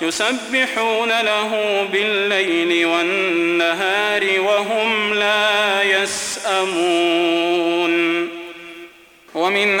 يسبحون له بالليل والنهار وهم لا يسأمون. ومن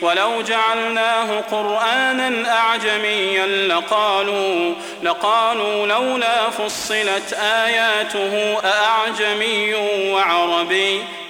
ولو جعلناه قرآنا أعجميا لقالوا لقالوا لولا فصلت آياته أأعجمي وعربي.